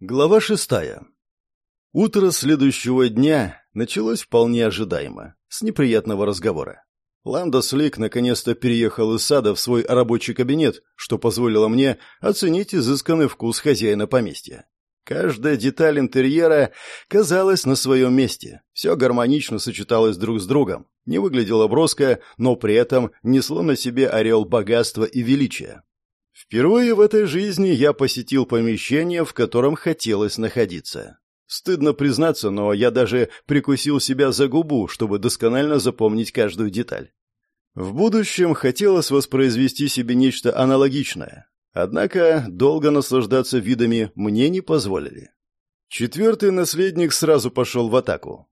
Глава шестая. Утро следующего дня началось вполне ожидаемо, с неприятного разговора. Ланда Слик наконец-то переехал из сада в свой рабочий кабинет, что позволило мне оценить изысканный вкус хозяина поместья. Каждая деталь интерьера казалась на своем месте. Все гармонично сочеталось друг с другом, не выглядело броско, но при этом несло на себе орел богатства и величия. Впервые в этой жизни я посетил помещение, в котором хотелось находиться. Стыдно признаться, но я даже прикусил себя за губу, чтобы досконально запомнить каждую деталь. В будущем хотелось воспроизвести себе нечто аналогичное. Однако долго наслаждаться видами мне не позволили. Четвертый наследник сразу пошел в атаку.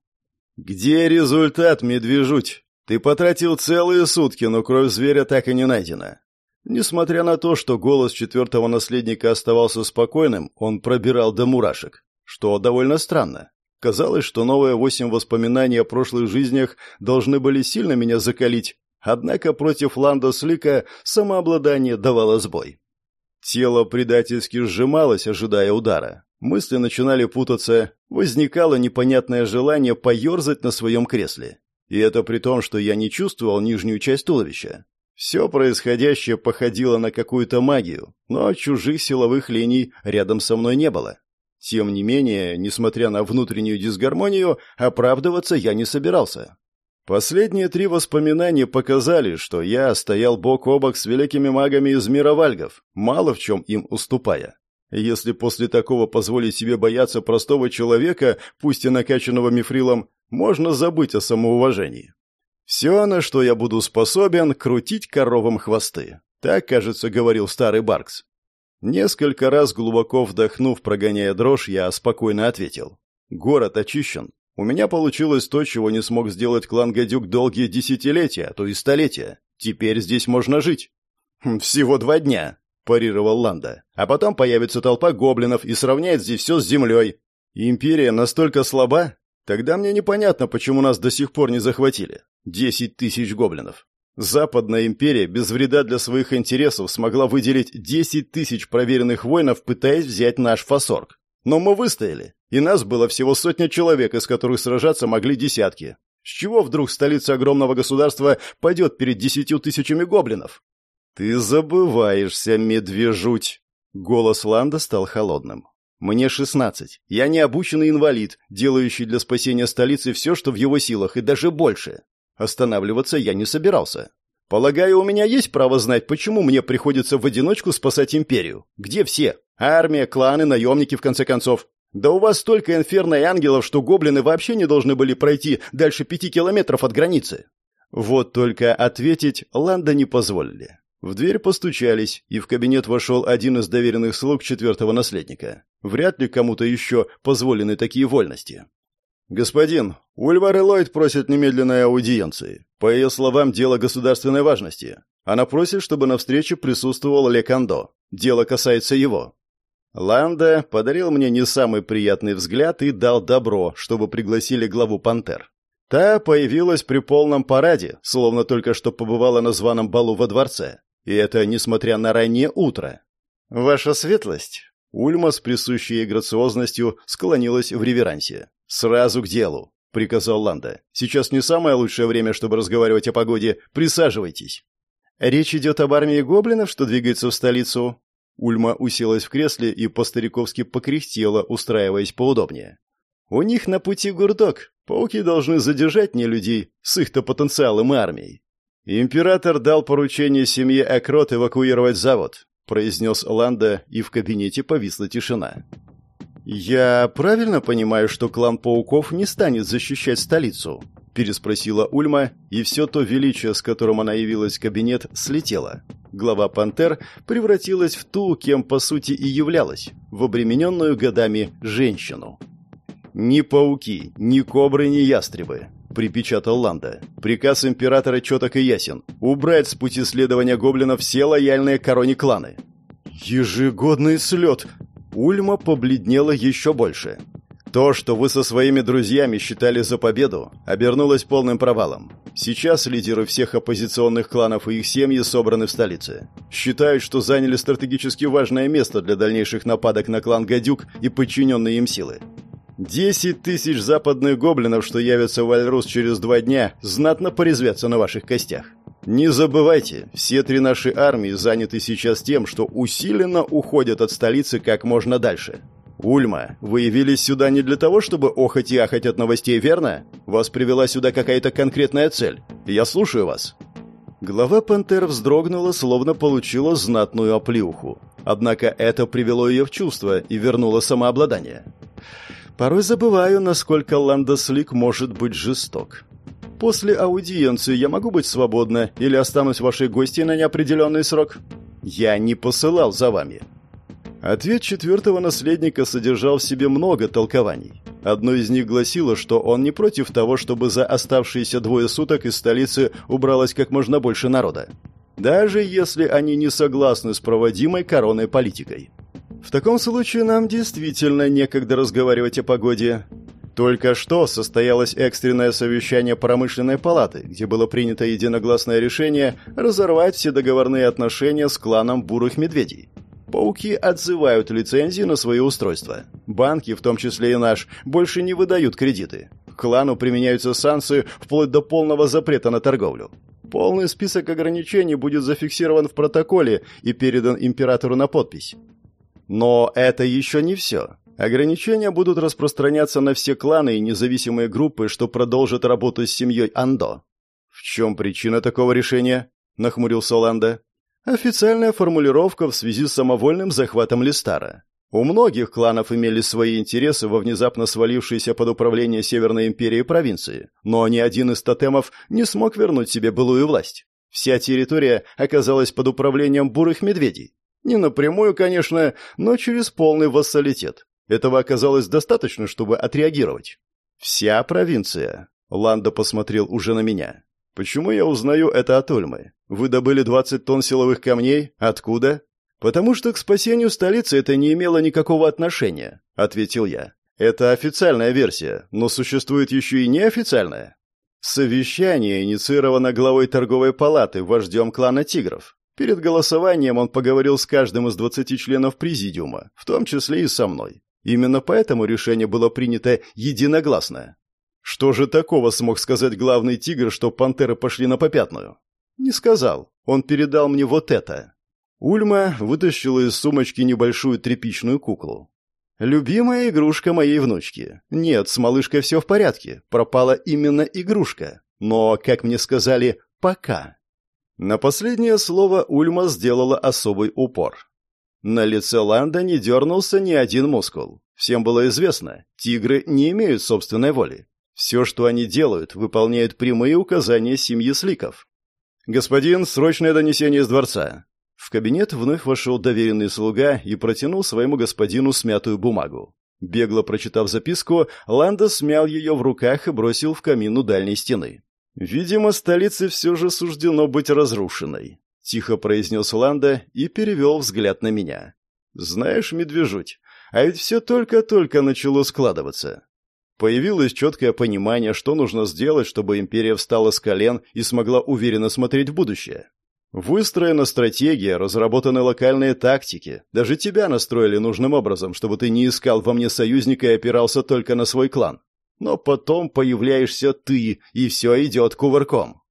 «Где результат, медвежуть? Ты потратил целые сутки, но кровь зверя так и не найдена. Несмотря на то, что голос четвертого наследника оставался спокойным, он пробирал до мурашек, что довольно странно. Казалось, что новые восемь воспоминаний о прошлых жизнях должны были сильно меня закалить, однако против Ланда Слика самообладание давало сбой. Тело предательски сжималось, ожидая удара. Мысли начинали путаться, возникало непонятное желание поерзать на своем кресле. И это при том, что я не чувствовал нижнюю часть туловища. Все происходящее походило на какую-то магию, но чужих силовых линий рядом со мной не было. Тем не менее, несмотря на внутреннюю дисгармонию, оправдываться я не собирался. Последние три воспоминания показали, что я стоял бок о бок с великими магами из мира вальгов, мало в чем им уступая. Если после такого позволить себе бояться простого человека, пусть и накачанного мифрилом, можно забыть о самоуважении. Все, на что я буду способен, крутить коровам хвосты. Так, кажется, говорил старый Баркс. Несколько раз глубоко вдохнув, прогоняя дрожь, я спокойно ответил. Город очищен. У меня получилось то, чего не смог сделать клан Гадюк долгие десятилетия, а то и столетия. Теперь здесь можно жить. «Хм, всего два дня, парировал Ланда. А потом появится толпа гоблинов и сравняет здесь все с землей. Империя настолько слаба? Тогда мне непонятно, почему нас до сих пор не захватили. Десять тысяч гоблинов. Западная империя без вреда для своих интересов смогла выделить десять тысяч проверенных воинов, пытаясь взять наш фасорг. Но мы выстояли, и нас было всего сотня человек, из которых сражаться могли десятки. С чего вдруг столица огромного государства пойдет перед десятью тысячами гоблинов? «Ты забываешься, медвежуть!» Голос Ланда стал холодным. «Мне шестнадцать. Я не обученный инвалид, делающий для спасения столицы все, что в его силах, и даже больше. Останавливаться я не собирался. Полагаю, у меня есть право знать, почему мне приходится в одиночку спасать империю. Где все? Армия, кланы, наемники, в конце концов. Да у вас столько инферно и ангелов, что гоблины вообще не должны были пройти дальше пяти километров от границы. Вот только ответить Ланда не позволили. В дверь постучались, и в кабинет вошел один из доверенных слуг четвертого наследника. Вряд ли кому-то еще позволены такие вольности. «Господин, Ульвар Эллойд просит немедленной аудиенции. По ее словам, дело государственной важности. Она просит, чтобы на встрече присутствовал Лекандо. Дело касается его». Ланда подарил мне не самый приятный взгляд и дал добро, чтобы пригласили главу «Пантер». Та появилась при полном параде, словно только что побывала на званом балу во дворце. И это несмотря на раннее утро. «Ваша светлость!» Ульма с присущей ей грациозностью склонилась в реверансе. «Сразу к делу», — приказал Ланда. «Сейчас не самое лучшее время, чтобы разговаривать о погоде. Присаживайтесь». «Речь идет об армии гоблинов, что двигается в столицу?» Ульма уселась в кресле и по-стариковски покряхтела, устраиваясь поудобнее. «У них на пути гурдок. Пауки должны задержать не людей с их-то потенциалом и армией». «Император дал поручение семье Экрот эвакуировать завод», — произнес Ланда, и в кабинете повисла тишина. «Я правильно понимаю, что клан пауков не станет защищать столицу?» – переспросила Ульма, и все то величие, с которым она явилась в кабинет, слетело. Глава «Пантер» превратилась в ту, кем по сути и являлась, в обремененную годами женщину. «Ни пауки, ни кобры, ни ястребы», — припечатал Ланда. «Приказ императора четок и ясен. Убрать с пути следования гоблинов все лояльные короне кланы». «Ежегодный слет!» Ульма побледнела еще больше. То, что вы со своими друзьями считали за победу, обернулось полным провалом. Сейчас лидеры всех оппозиционных кланов и их семьи собраны в столице. Считают, что заняли стратегически важное место для дальнейших нападок на клан Гадюк и подчиненные им силы. Десять тысяч западных гоблинов, что явятся в Альрус через два дня, знатно порезвятся на ваших костях. Не забывайте, все три наши армии заняты сейчас тем, что усиленно уходят от столицы как можно дальше. Ульма, вы явились сюда не для того, чтобы охать и ахать от новостей, верно? Вас привела сюда какая-то конкретная цель. Я слушаю вас. Глава Пантер вздрогнула, словно получила знатную оплеуху. Однако это привело ее в чувство и вернуло самообладание. Порой забываю, насколько Ландослик может быть жесток. После аудиенции я могу быть свободна или останусь вашей гостьей на неопределенный срок? Я не посылал за вами. Ответ четвертого наследника содержал в себе много толкований. Одно из них гласило, что он не против того, чтобы за оставшиеся двое суток из столицы убралось как можно больше народа. Даже если они не согласны с проводимой короной политикой. В таком случае нам действительно некогда разговаривать о погоде. Только что состоялось экстренное совещание промышленной палаты, где было принято единогласное решение разорвать все договорные отношения с кланом бурых медведей. Пауки отзывают лицензии на свои устройства. Банки, в том числе и наш, больше не выдают кредиты. К клану применяются санкции вплоть до полного запрета на торговлю. Полный список ограничений будет зафиксирован в протоколе и передан императору на подпись. Но это еще не все. Ограничения будут распространяться на все кланы и независимые группы, что продолжат работу с семьей Андо. «В чем причина такого решения?» – нахмурился Ланда. «Официальная формулировка в связи с самовольным захватом Листара. У многих кланов имели свои интересы во внезапно свалившейся под управление Северной империи провинции, но ни один из тотемов не смог вернуть себе былую власть. Вся территория оказалась под управлением бурых медведей. Не напрямую, конечно, но через полный вассалитет. Этого оказалось достаточно, чтобы отреагировать. «Вся провинция», — Ландо посмотрел уже на меня. «Почему я узнаю это от Ульмы? Вы добыли 20 тонн силовых камней? Откуда?» «Потому что к спасению столицы это не имело никакого отношения», — ответил я. «Это официальная версия, но существует еще и неофициальная». Совещание инициировано главой торговой палаты, вождем клана «Тигров». Перед голосованием он поговорил с каждым из 20 членов президиума, в том числе и со мной. Именно поэтому решение было принято единогласно. Что же такого смог сказать главный тигр, что пантеры пошли на попятную? Не сказал. Он передал мне вот это. Ульма вытащила из сумочки небольшую тряпичную куклу. «Любимая игрушка моей внучки. Нет, с малышкой все в порядке. Пропала именно игрушка. Но, как мне сказали, пока». На последнее слово Ульма сделала особый упор. На лице Ланда не дернулся ни один мускул. Всем было известно, тигры не имеют собственной воли. Все, что они делают, выполняют прямые указания семьи Сликов. «Господин, срочное донесение из дворца». В кабинет вновь вошел доверенный слуга и протянул своему господину смятую бумагу. Бегло прочитав записку, Ланда смял ее в руках и бросил в камин у дальней стены. «Видимо, столице все же суждено быть разрушенной», — тихо произнес Ланда и перевел взгляд на меня. «Знаешь, медвежуть, а ведь все только-только начало складываться. Появилось четкое понимание, что нужно сделать, чтобы империя встала с колен и смогла уверенно смотреть в будущее. Выстроена стратегия, разработаны локальные тактики. Даже тебя настроили нужным образом, чтобы ты не искал во мне союзника и опирался только на свой клан. Но потом появляешься ты, и все идет кувырком.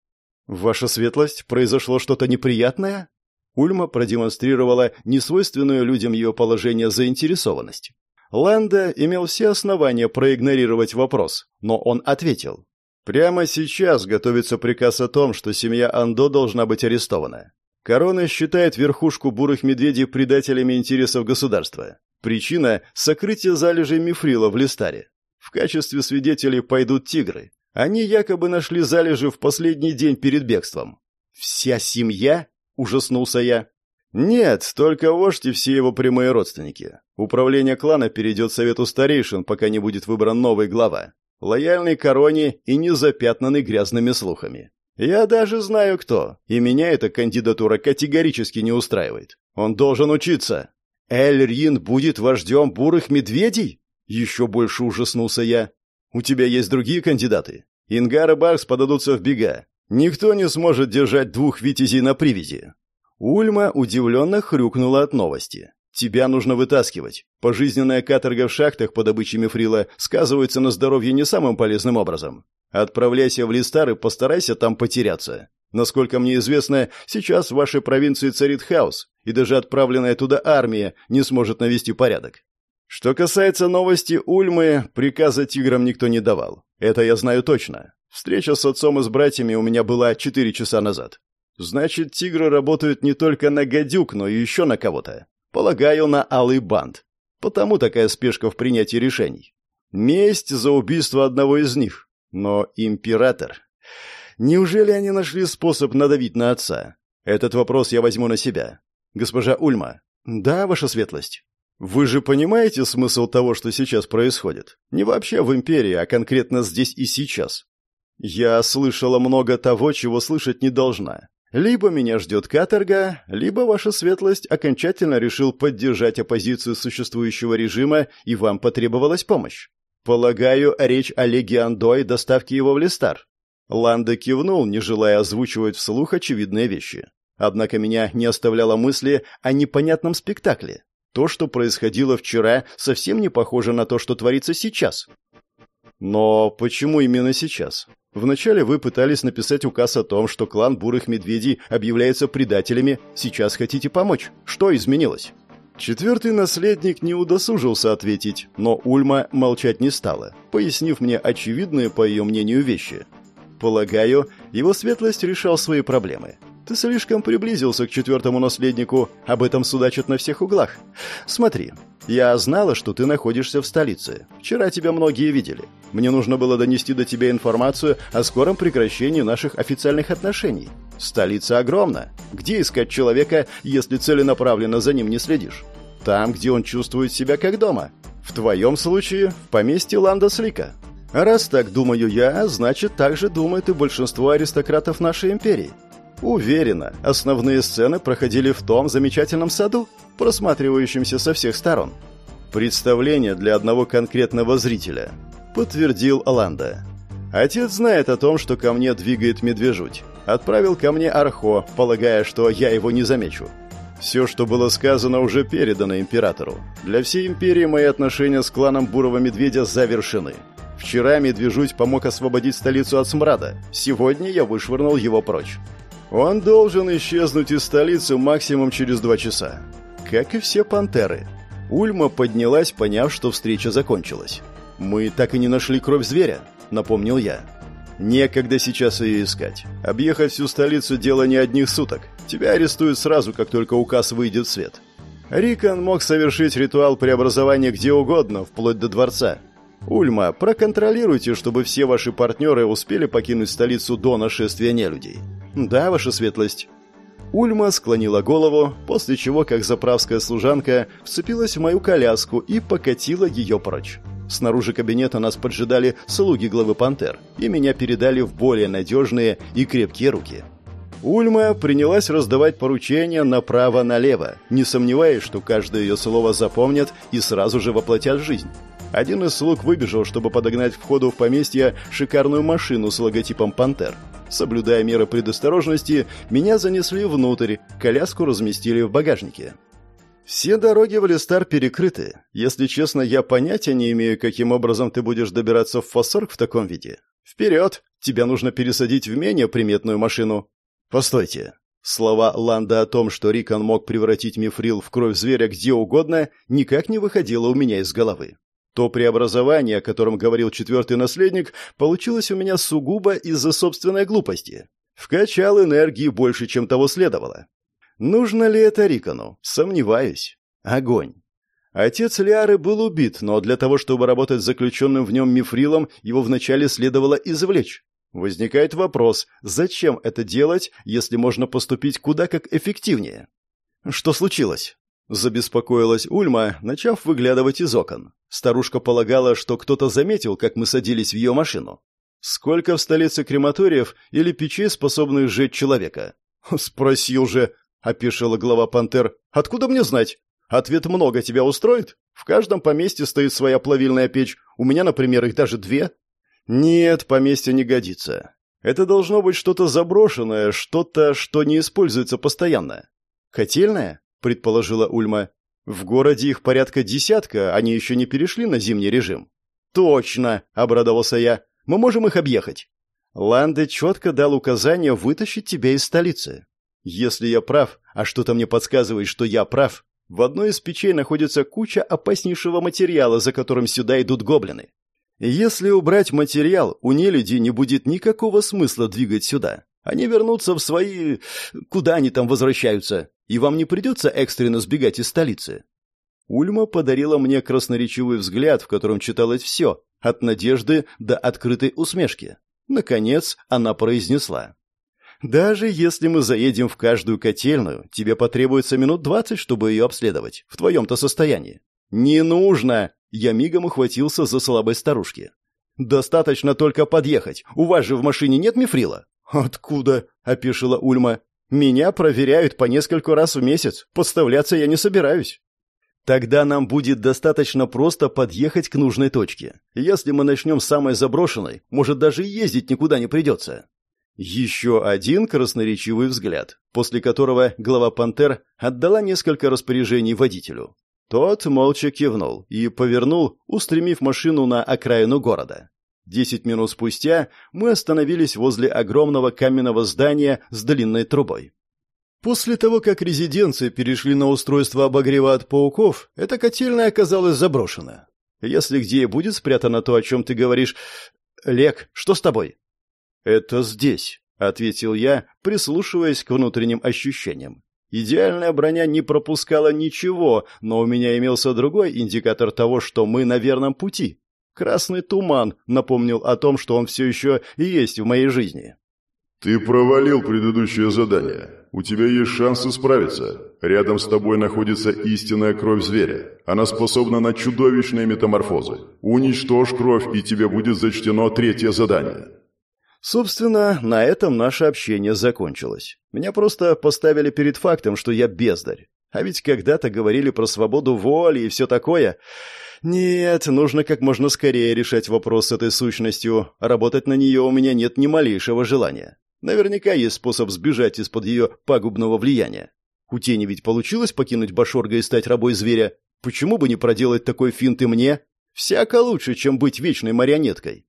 Ваша светлость, произошло что-то неприятное? Ульма продемонстрировала несвойственную людям ее положение заинтересованность. Ланда имел все основания проигнорировать вопрос, но он ответил. Прямо сейчас готовится приказ о том, что семья Андо должна быть арестована. Корона считает верхушку бурых медведей предателями интересов государства. Причина – сокрытие залежей мифрила в Листаре. В качестве свидетелей пойдут тигры. Они якобы нашли залежи в последний день перед бегством. «Вся семья?» – ужаснулся я. «Нет, только вождь и все его прямые родственники. Управление клана перейдет совету старейшин, пока не будет выбран новый глава. Лояльный короне и не запятнанный грязными слухами. Я даже знаю кто, и меня эта кандидатура категорически не устраивает. Он должен учиться. Эль Рин будет вождем бурых медведей? Еще больше ужаснулся я. «У тебя есть другие кандидаты? Ингар и Барс подадутся в бега. Никто не сможет держать двух витязей на привязи. Ульма удивленно хрюкнула от новости. Тебя нужно вытаскивать. Пожизненная каторга в шахтах по добыче мифрила сказывается на здоровье не самым полезным образом. Отправляйся в Листар и постарайся там потеряться. Насколько мне известно, сейчас в вашей провинции царит хаос, и даже отправленная туда армия не сможет навести порядок. Что касается новости Ульмы, приказа тиграм никто не давал. Это я знаю точно. Встреча с отцом и с братьями у меня была четыре часа назад. Значит, тигры работают не только на гадюк, но и еще на кого-то. Полагаю, на алый банд. Потому такая спешка в принятии решений. Месть за убийство одного из них. Но император... Неужели они нашли способ надавить на отца? Этот вопрос я возьму на себя. Госпожа Ульма. Да, ваша светлость. Вы же понимаете смысл того, что сейчас происходит? Не вообще в империи, а конкретно здесь и сейчас. Я слышала много того, чего слышать не должна. Либо меня ждет каторга, либо ваша светлость окончательно решил поддержать оппозицию существующего режима, и вам потребовалась помощь. Полагаю, речь о Легиандо и доставке его в Листар. Ланда кивнул, не желая озвучивать вслух очевидные вещи. Однако меня не оставляло мысли о непонятном спектакле. То, что происходило вчера, совсем не похоже на то, что творится сейчас. Но почему именно сейчас? Вначале вы пытались написать указ о том, что клан бурых медведей объявляется предателями, сейчас хотите помочь. Что изменилось? Четвертый наследник не удосужился ответить, но Ульма молчать не стала, пояснив мне очевидные, по ее мнению, вещи. Полагаю, его светлость решал свои проблемы. Ты слишком приблизился к четвертому наследнику, об этом судачат на всех углах. Смотри, я знала, что ты находишься в столице. Вчера тебя многие видели. Мне нужно было донести до тебя информацию о скором прекращении наших официальных отношений. Столица огромна. Где искать человека, если целенаправленно за ним не следишь? Там, где он чувствует себя как дома. В твоем случае, в поместье Ландослика. Раз так думаю я, значит, так же думает и большинство аристократов нашей империи. Уверена, основные сцены проходили в том замечательном саду, просматривающемся со всех сторон. Представление для одного конкретного зрителя, подтвердил Аланда. Отец знает о том, что ко мне двигает медвежуть. Отправил ко мне Архо, полагая, что я его не замечу. Все, что было сказано, уже передано императору. Для всей империи мои отношения с кланом Бурого Медведя завершены. Вчера Медвежуть помог освободить столицу от смрада. Сегодня я вышвырнул его прочь. Он должен исчезнуть из столицы максимум через два часа. Как и все пантеры. Ульма поднялась, поняв, что встреча закончилась. «Мы так и не нашли кровь зверя», — напомнил я. «Некогда сейчас ее искать. Объехать всю столицу — дело не одних суток. Тебя арестуют сразу, как только указ выйдет в свет». Рикон мог совершить ритуал преобразования где угодно, вплоть до дворца. Ульма, проконтролируйте, чтобы все ваши партнеры успели покинуть столицу до нашествия нелюдей. «Да, ваша светлость». Ульма склонила голову, после чего, как заправская служанка, вцепилась в мою коляску и покатила ее прочь. Снаружи кабинета нас поджидали слуги главы «Пантер», и меня передали в более надежные и крепкие руки. Ульма принялась раздавать поручения направо-налево, не сомневаясь, что каждое ее слово запомнят и сразу же воплотят в жизнь. Один из слуг выбежал, чтобы подогнать к входу в поместье шикарную машину с логотипом «Пантер». Соблюдая меры предосторожности, меня занесли внутрь, коляску разместили в багажнике. Все дороги в Листар перекрыты. Если честно, я понятия не имею, каким образом ты будешь добираться в Фасорг в таком виде. Вперед! Тебя нужно пересадить в менее приметную машину. Постойте. Слова Ланда о том, что Рикон мог превратить мифрил в кровь зверя где угодно, никак не выходило у меня из головы. То преобразование, о котором говорил четвертый наследник, получилось у меня сугубо из-за собственной глупости. Вкачал энергии больше, чем того следовало. Нужно ли это Рикону? Сомневаюсь. Огонь. Отец Лиары был убит, но для того, чтобы работать с заключенным в нем мифрилом, его вначале следовало извлечь. Возникает вопрос, зачем это делать, если можно поступить куда как эффективнее? Что случилось? Забеспокоилась Ульма, начав выглядывать из окон. Старушка полагала, что кто-то заметил, как мы садились в ее машину. «Сколько в столице крематориев или печей, способных сжечь человека?» «Спросил же», — опешила глава пантер. «Откуда мне знать? Ответ много тебя устроит? В каждом поместье стоит своя плавильная печь. У меня, например, их даже две». «Нет, поместье не годится. Это должно быть что-то заброшенное, что-то, что не используется постоянно. Котельная? Предположила Ульма. В городе их порядка десятка, они еще не перешли на зимний режим. Точно, обрадовался я. Мы можем их объехать. Ланде четко дал указание вытащить тебя из столицы. Если я прав, а что-то мне подсказывает, что я прав, в одной из печей находится куча опаснейшего материала, за которым сюда идут гоблины. Если убрать материал, у нелюди не будет никакого смысла двигать сюда. Они вернутся в свои... Куда они там возвращаются? И вам не придется экстренно сбегать из столицы. Ульма подарила мне красноречивый взгляд, в котором читалось все, от надежды до открытой усмешки. Наконец она произнесла. Даже если мы заедем в каждую котельную, тебе потребуется минут двадцать, чтобы ее обследовать. В твоем-то состоянии. Не нужно! Я мигом ухватился за слабой старушки. Достаточно только подъехать. У вас же в машине нет мифрила? Откуда? опешила Ульма. Меня проверяют по нескольку раз в месяц. Подставляться я не собираюсь. Тогда нам будет достаточно просто подъехать к нужной точке. Если мы начнем с самой заброшенной, может даже ездить никуда не придется. Еще один красноречивый взгляд, после которого глава «Пантер» отдала несколько распоряжений водителю. Тот молча кивнул и повернул, устремив машину на окраину города. Десять минут спустя мы остановились возле огромного каменного здания с длинной трубой. После того, как резиденции перешли на устройство обогрева от пауков, эта котельная оказалась заброшена. Если где и будет спрятано то, о чем ты говоришь... Лек, что с тобой? «Это здесь», — ответил я, прислушиваясь к внутренним ощущениям. Идеальная броня не пропускала ничего, но у меня имелся другой индикатор того, что мы на верном пути. Красный туман напомнил о том, что он все еще есть в моей жизни. «Ты провалил предыдущее задание. У тебя есть шанс исправиться. Рядом с тобой находится истинная кровь зверя. Она способна на чудовищные метаморфозы. Уничтожь кровь, и тебе будет зачтено третье задание». Собственно, на этом наше общение закончилось. Меня просто поставили перед фактом, что я бездарь. А ведь когда-то говорили про свободу воли и все такое. Нет, нужно как можно скорее решать вопрос с этой сущностью. Работать на нее у меня нет ни малейшего желания. Наверняка есть способ сбежать из-под ее пагубного влияния. У тени ведь получилось покинуть Башорга и стать рабой зверя. Почему бы не проделать такой финт и мне? Всяко лучше, чем быть вечной марионеткой.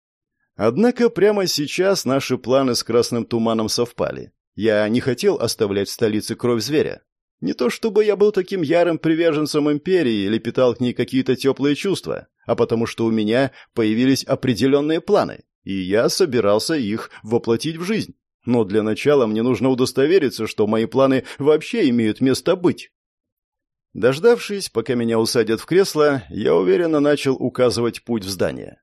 Однако прямо сейчас наши планы с красным туманом совпали. Я не хотел оставлять в столице кровь зверя. Не то чтобы я был таким ярым приверженцем империи или питал к ней какие-то теплые чувства, а потому что у меня появились определенные планы, и я собирался их воплотить в жизнь. Но для начала мне нужно удостовериться, что мои планы вообще имеют место быть. Дождавшись, пока меня усадят в кресло, я уверенно начал указывать путь в здание.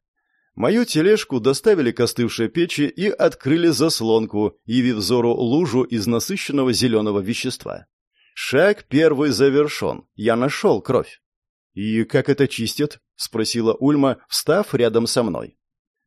Мою тележку доставили к остывшей печи и открыли заслонку, явив взору лужу из насыщенного зеленого вещества. Шаг первый завершен. Я нашел кровь. «И как это чистят?» — спросила Ульма, встав рядом со мной.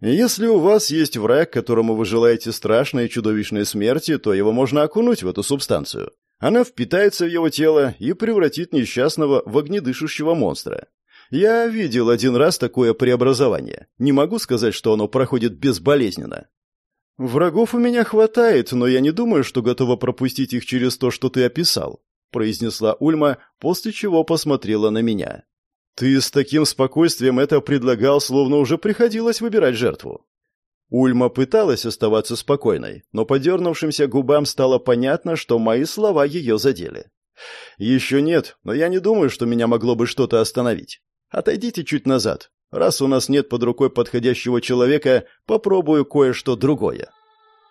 «Если у вас есть враг, которому вы желаете страшной и чудовищной смерти, то его можно окунуть в эту субстанцию. Она впитается в его тело и превратит несчастного в огнедышащего монстра. Я видел один раз такое преобразование. Не могу сказать, что оно проходит безболезненно. Врагов у меня хватает, но я не думаю, что готова пропустить их через то, что ты описал, произнесла Ульма, после чего посмотрела на меня. Ты с таким спокойствием это предлагал, словно уже приходилось выбирать жертву. Ульма пыталась оставаться спокойной, но по дернувшимся губам стало понятно, что мои слова ее задели. «Еще нет, но я не думаю, что меня могло бы что-то остановить. Отойдите чуть назад. Раз у нас нет под рукой подходящего человека, попробую кое-что другое.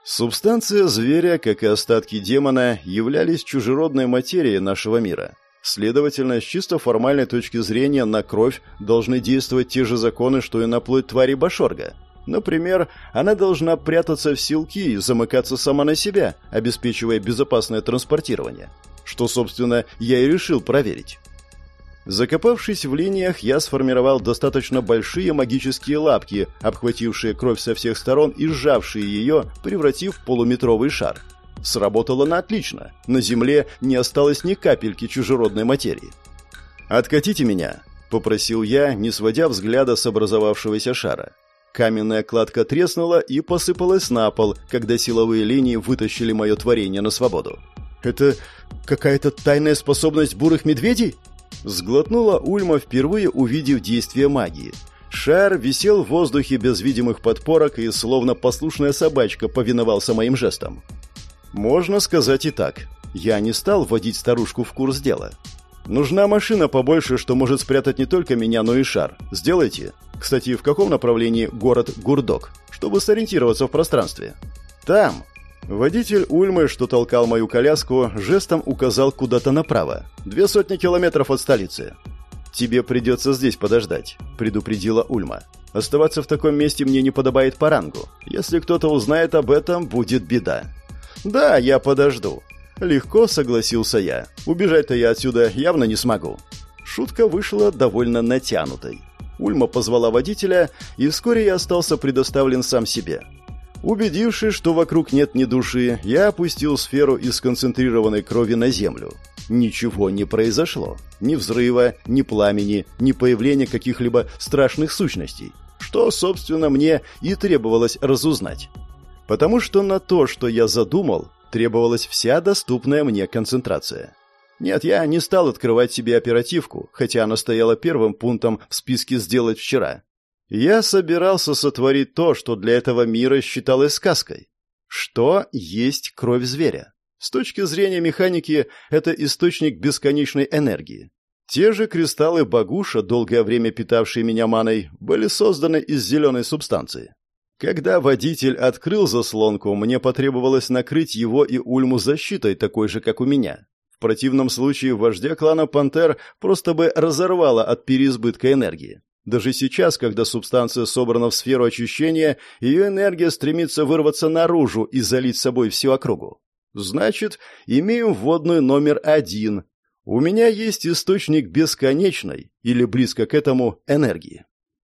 Субстанция зверя, как и остатки демона, являлись чужеродной материей нашего мира. Следовательно, с чисто формальной точки зрения на кровь должны действовать те же законы, что и на плоть твари Башорга. Например, она должна прятаться в силки и замыкаться сама на себя, обеспечивая безопасное транспортирование. Что, собственно, я и решил проверить. Закопавшись в линиях, я сформировал достаточно большие магические лапки, обхватившие кровь со всех сторон и сжавшие ее, превратив в полуметровый шар. Сработало на отлично. На земле не осталось ни капельки чужеродной материи. «Откатите меня», — попросил я, не сводя взгляда с образовавшегося шара. Каменная кладка треснула и посыпалась на пол, когда силовые линии вытащили мое творение на свободу. «Это какая-то тайная способность бурых медведей?» Сглотнула Ульма, впервые увидев действие магии. Шар висел в воздухе без видимых подпорок и, словно послушная собачка, повиновался моим жестам. Можно сказать и так. Я не стал вводить старушку в курс дела. Нужна машина побольше, что может спрятать не только меня, но и шар. Сделайте. Кстати, в каком направлении город Гурдок, чтобы сориентироваться в пространстве? Там. Водитель Ульмы, что толкал мою коляску, жестом указал куда-то направо. Две сотни километров от столицы. «Тебе придется здесь подождать», — предупредила Ульма. «Оставаться в таком месте мне не подобает по рангу. Если кто-то узнает об этом, будет беда». «Да, я подожду», Легко согласился я. Убежать-то я отсюда явно не смогу. Шутка вышла довольно натянутой. Ульма позвала водителя, и вскоре я остался предоставлен сам себе. Убедившись, что вокруг нет ни души, я опустил сферу из концентрированной крови на землю. Ничего не произошло. Ни взрыва, ни пламени, ни появления каких-либо страшных сущностей. Что, собственно, мне и требовалось разузнать. Потому что на то, что я задумал, требовалась вся доступная мне концентрация. Нет, я не стал открывать себе оперативку, хотя она стояла первым пунктом в списке «сделать вчера». Я собирался сотворить то, что для этого мира считалось сказкой. Что есть кровь зверя? С точки зрения механики, это источник бесконечной энергии. Те же кристаллы Багуша, долгое время питавшие меня маной, были созданы из зеленой субстанции. Когда водитель открыл заслонку, мне потребовалось накрыть его и Ульму защитой, такой же, как у меня. В противном случае вождя клана Пантер просто бы разорвало от переизбытка энергии. Даже сейчас, когда субстанция собрана в сферу очищения, ее энергия стремится вырваться наружу и залить собой всю округу. Значит, имеем вводную номер один. У меня есть источник бесконечной, или близко к этому, энергии.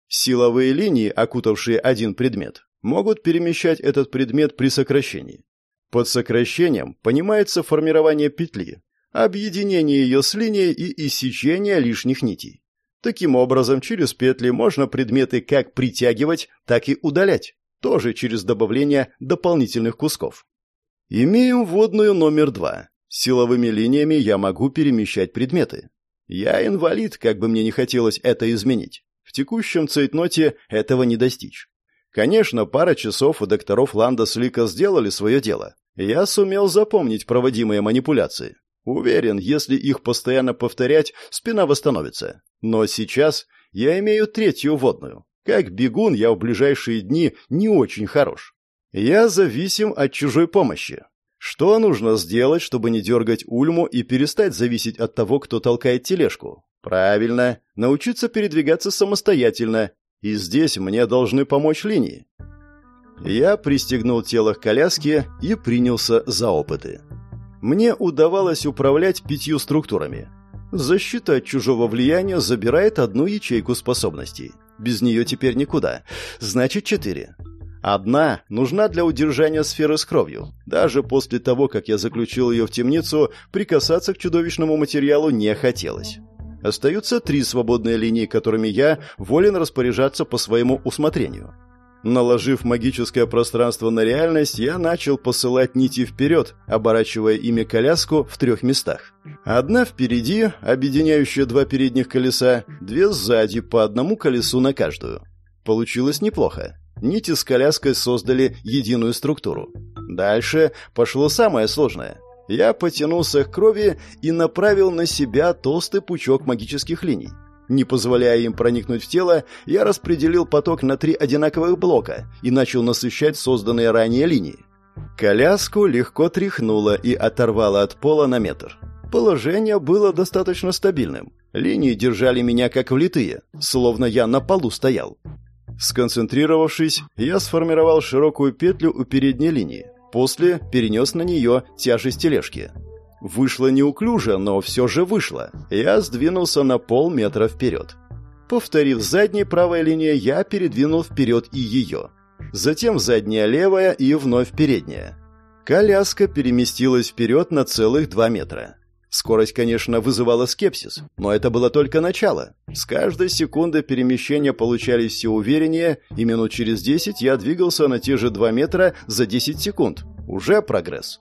Силовые линии, окутавшие один предмет, могут перемещать этот предмет при сокращении. Под сокращением понимается формирование петли, объединение ее с линией и иссечение лишних нитей. Таким образом, через петли можно предметы как притягивать, так и удалять, тоже через добавление дополнительных кусков. Имею вводную номер два. Силовыми линиями я могу перемещать предметы. Я инвалид, как бы мне не хотелось это изменить. В текущем цейтноте этого не достичь. Конечно, пара часов у докторов Ланда Слика сделали свое дело. Я сумел запомнить проводимые манипуляции. Уверен, если их постоянно повторять, спина восстановится. Но сейчас я имею третью водную. Как бегун я в ближайшие дни не очень хорош. Я зависим от чужой помощи. Что нужно сделать, чтобы не дергать ульму и перестать зависеть от того, кто толкает тележку? Правильно, научиться передвигаться самостоятельно, и здесь мне должны помочь линии. Я пристегнул тело к коляске и принялся за опыты. Мне удавалось управлять пятью структурами. Защита от чужого влияния забирает одну ячейку способностей. Без нее теперь никуда. Значит, четыре. Одна нужна для удержания сферы с кровью. Даже после того, как я заключил ее в темницу, прикасаться к чудовищному материалу не хотелось. Остаются три свободные линии, которыми я волен распоряжаться по своему усмотрению. Наложив магическое пространство на реальность, я начал посылать нити вперед, оборачивая ими коляску в трех местах. Одна впереди, объединяющая два передних колеса, две сзади, по одному колесу на каждую. Получилось неплохо. Нити с коляской создали единую структуру. Дальше пошло самое сложное – я потянулся к крови и направил на себя толстый пучок магических линий. Не позволяя им проникнуть в тело, я распределил поток на три одинаковых блока и начал насыщать созданные ранее линии. Коляску легко тряхнуло и оторвало от пола на метр. Положение было достаточно стабильным. Линии держали меня как влитые, словно я на полу стоял. Сконцентрировавшись, я сформировал широкую петлю у передней линии. После перенес на нее тяжесть тележки. Вышло неуклюже, но все же вышло. Я сдвинулся на полметра вперед. Повторив задней правой линии, я передвинул вперед и ее. Затем задняя левая и вновь передняя. Коляска переместилась вперед на целых два метра. Скорость, конечно, вызывала скепсис, но это было только начало. С каждой секунды перемещения получались все увереннее, и минут через 10 я двигался на те же 2 метра за 10 секунд. Уже прогресс.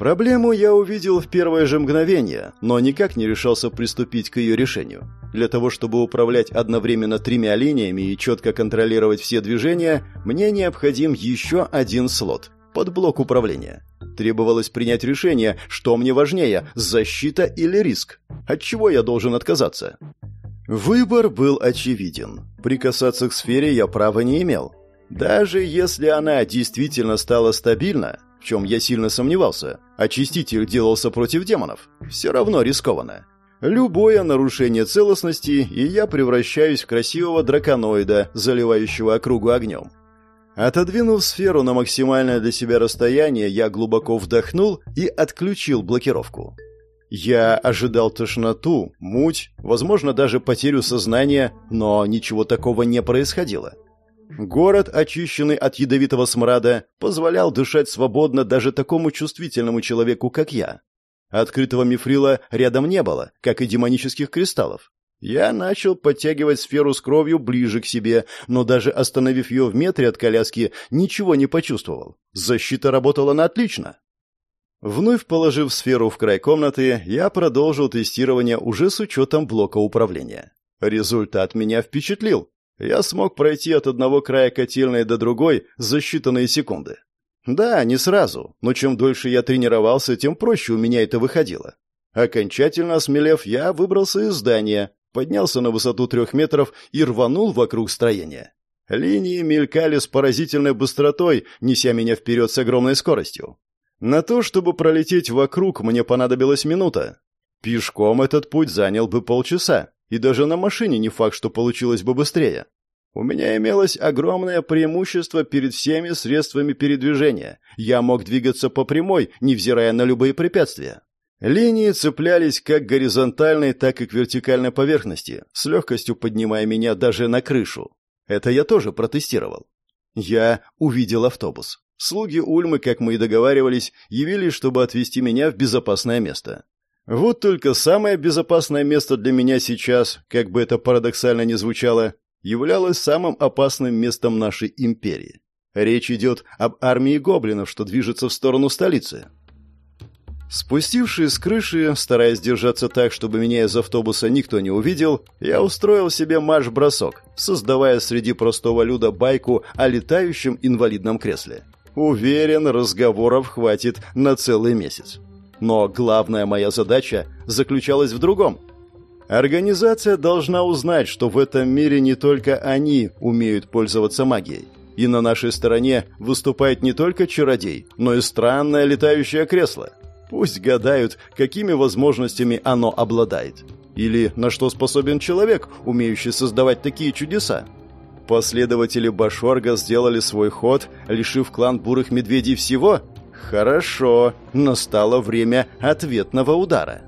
Проблему я увидел в первое же мгновение, но никак не решался приступить к ее решению. Для того, чтобы управлять одновременно тремя линиями и четко контролировать все движения, мне необходим еще один слот под блок управления. Требовалось принять решение, что мне важнее – защита или риск. От чего я должен отказаться? Выбор был очевиден. Прикасаться к сфере я права не имел. Даже если она действительно стала стабильна, в чем я сильно сомневался, очиститель делался против демонов, все равно рискованно. Любое нарушение целостности, и я превращаюсь в красивого драконоида, заливающего округу огнем. Отодвинув сферу на максимальное для себя расстояние, я глубоко вдохнул и отключил блокировку. Я ожидал тошноту, муть, возможно, даже потерю сознания, но ничего такого не происходило. Город, очищенный от ядовитого смрада, позволял дышать свободно даже такому чувствительному человеку, как я. Открытого мифрила рядом не было, как и демонических кристаллов. Я начал подтягивать сферу с кровью ближе к себе, но даже остановив ее в метре от коляски, ничего не почувствовал. Защита работала на отлично. Вновь положив сферу в край комнаты, я продолжил тестирование уже с учетом блока управления. Результат меня впечатлил. Я смог пройти от одного края котельной до другой за считанные секунды. Да, не сразу, но чем дольше я тренировался, тем проще у меня это выходило. Окончательно осмелев, я выбрался из здания, поднялся на высоту трех метров и рванул вокруг строения. Линии мелькали с поразительной быстротой, неся меня вперед с огромной скоростью. На то, чтобы пролететь вокруг, мне понадобилась минута. Пешком этот путь занял бы полчаса, и даже на машине не факт, что получилось бы быстрее. У меня имелось огромное преимущество перед всеми средствами передвижения. Я мог двигаться по прямой, невзирая на любые препятствия. Линии цеплялись как горизонтальной, так и к вертикальной поверхности, с легкостью поднимая меня даже на крышу. Это я тоже протестировал. Я увидел автобус. Слуги Ульмы, как мы и договаривались, явились, чтобы отвезти меня в безопасное место. Вот только самое безопасное место для меня сейчас, как бы это парадоксально ни звучало, являлось самым опасным местом нашей империи. Речь идет об армии гоблинов, что движется в сторону столицы. Спустившись с крыши, стараясь держаться так, чтобы меня из автобуса никто не увидел, я устроил себе марш-бросок, создавая среди простого люда байку о летающем инвалидном кресле. Уверен, разговоров хватит на целый месяц. Но главная моя задача заключалась в другом. Организация должна узнать, что в этом мире не только они умеют пользоваться магией. И на нашей стороне выступает не только чародей, но и странное летающее кресло – Пусть гадают, какими возможностями оно обладает. Или на что способен человек, умеющий создавать такие чудеса. Последователи Башорга сделали свой ход, лишив клан бурых медведей всего? Хорошо, настало время ответного удара.